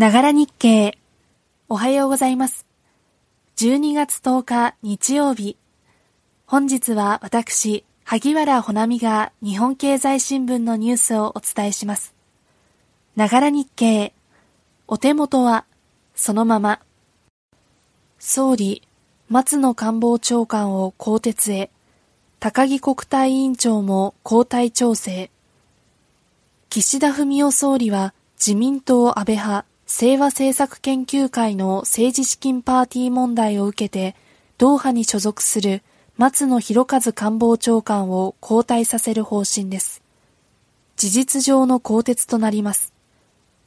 ながら日経。おはようございます。12月10日日曜日。本日は私、萩原ほなみが日本経済新聞のニュースをお伝えします。ながら日経。お手元は、そのまま。総理、松野官房長官を更迭へ。高木国対委員長も交代調整。岸田文雄総理は自民党安倍派清和政策研究会の政治資金パーティー問題を受けて、同派に所属する松野博一官房長官を交代させる方針です。事実上の更迭となります。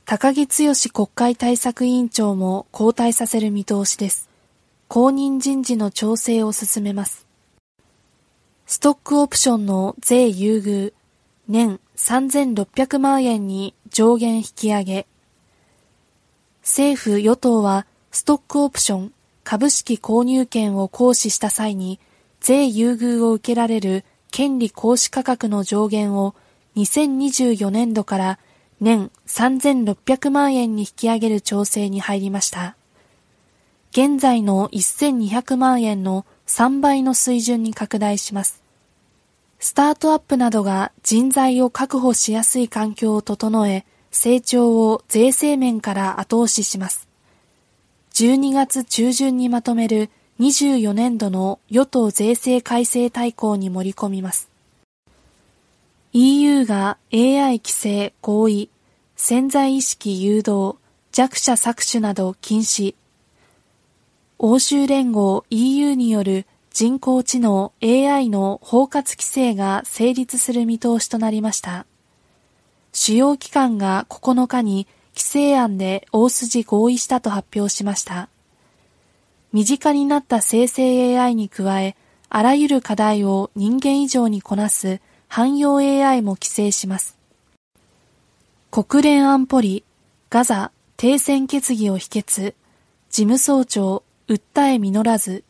高木剛国会対策委員長も交代させる見通しです。公認人事の調整を進めます。ストックオプションの税優遇、年3600万円に上限引き上げ、政府・与党はストックオプション株式購入権を行使した際に税優遇を受けられる権利行使価格の上限を2024年度から年3600万円に引き上げる調整に入りました。現在の1200万円の3倍の水準に拡大します。スタートアップなどが人材を確保しやすい環境を整え、成長を税制面から後押しします。12月中旬にまとめる24年度の与党税制改正大綱に盛り込みます。EU が AI 規制合意、潜在意識誘導、弱者搾取など禁止。欧州連合 EU による人工知能 AI の包括規制が成立する見通しとなりました。主要機関が9日に規制案で大筋合意したと発表しました。身近になった生成 AI に加え、あらゆる課題を人間以上にこなす汎用 AI も規制します。国連安保理、ガザ、停戦決議を否決、事務総長、訴え実らず、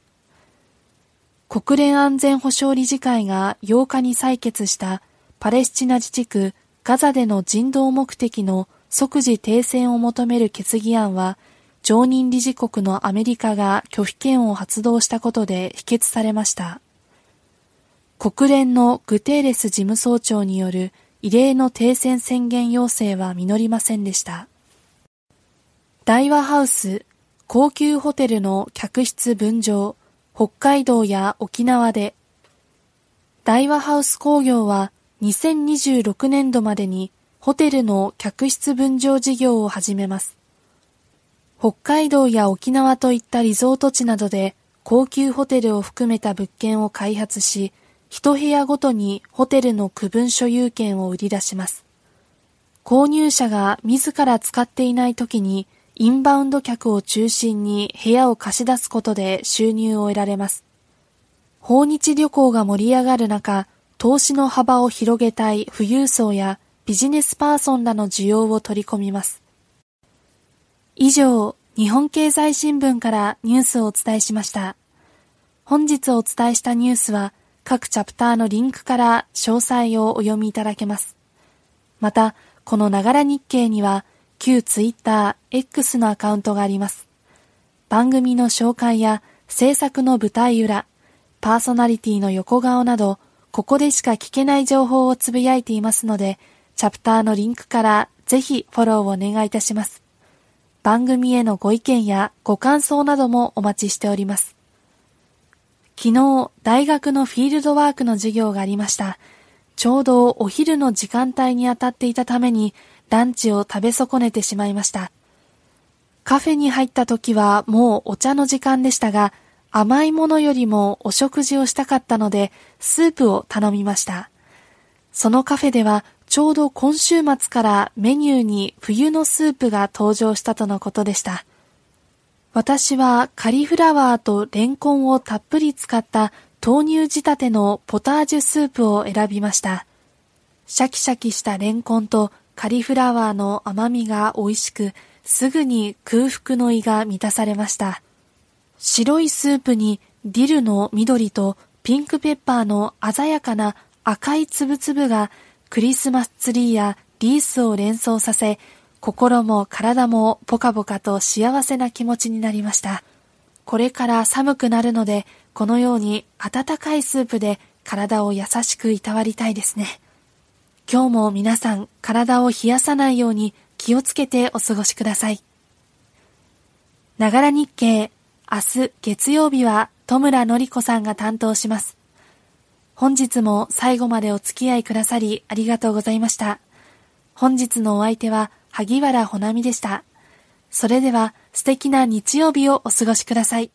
国連安全保障理事会が8日に採決したパレスチナ自治区ガザでの人道目的の即時停戦を求める決議案は、常任理事国のアメリカが拒否権を発動したことで否決されました。国連のグテーレス事務総長による異例の停戦宣言要請は実りませんでした。大和ハウス、高級ホテルの客室分譲、北海道や沖縄で、大和ハウス工業は2026年度までにホテルの客室分譲事業を始めます。北海道や沖縄といったリゾート地などで高級ホテルを含めた物件を開発し、一部屋ごとにホテルの区分所有権を売り出します。購入者が自ら使っていない時にインバウンド客を中心に部屋を貸し出すことで収入を得られます。訪日旅行が盛り上がる中、投資の幅を広げたい富裕層やビジネスパーソンらの需要を取り込みます。以上、日本経済新聞からニュースをお伝えしました。本日お伝えしたニュースは各チャプターのリンクから詳細をお読みいただけます。また、このながら日経には旧ツイッター X のアカウントがあります。番組の紹介や制作の舞台裏、パーソナリティの横顔などここでしか聞けない情報をつぶやいていますので、チャプターのリンクからぜひフォローをお願いいたします。番組へのご意見やご感想などもお待ちしております。昨日、大学のフィールドワークの授業がありました。ちょうどお昼の時間帯に当たっていたために、ランチを食べ損ねてしまいました。カフェに入った時はもうお茶の時間でしたが、甘いものよりもお食事をしたかったので、スープを頼みました。そのカフェでは、ちょうど今週末からメニューに冬のスープが登場したとのことでした。私はカリフラワーとレンコンをたっぷり使った豆乳仕立てのポタージュスープを選びました。シャキシャキしたレンコンとカリフラワーの甘みが美味しく、すぐに空腹の胃が満たされました。白いスープにディルの緑とピンクペッパーの鮮やかな赤いつぶつぶがクリスマスツリーやリースを連想させ、心も体もポカポカと幸せな気持ちになりました。これから寒くなるので、このように温かいスープで体を優しくいたわりたいですね。今日も皆さん体を冷やさないように気をつけてお過ごしください。ながら日経、明日月曜日は戸村のり子さんが担当します。本日も最後までお付き合いくださりありがとうございました。本日のお相手は萩原ほなみでした。それでは素敵な日曜日をお過ごしください。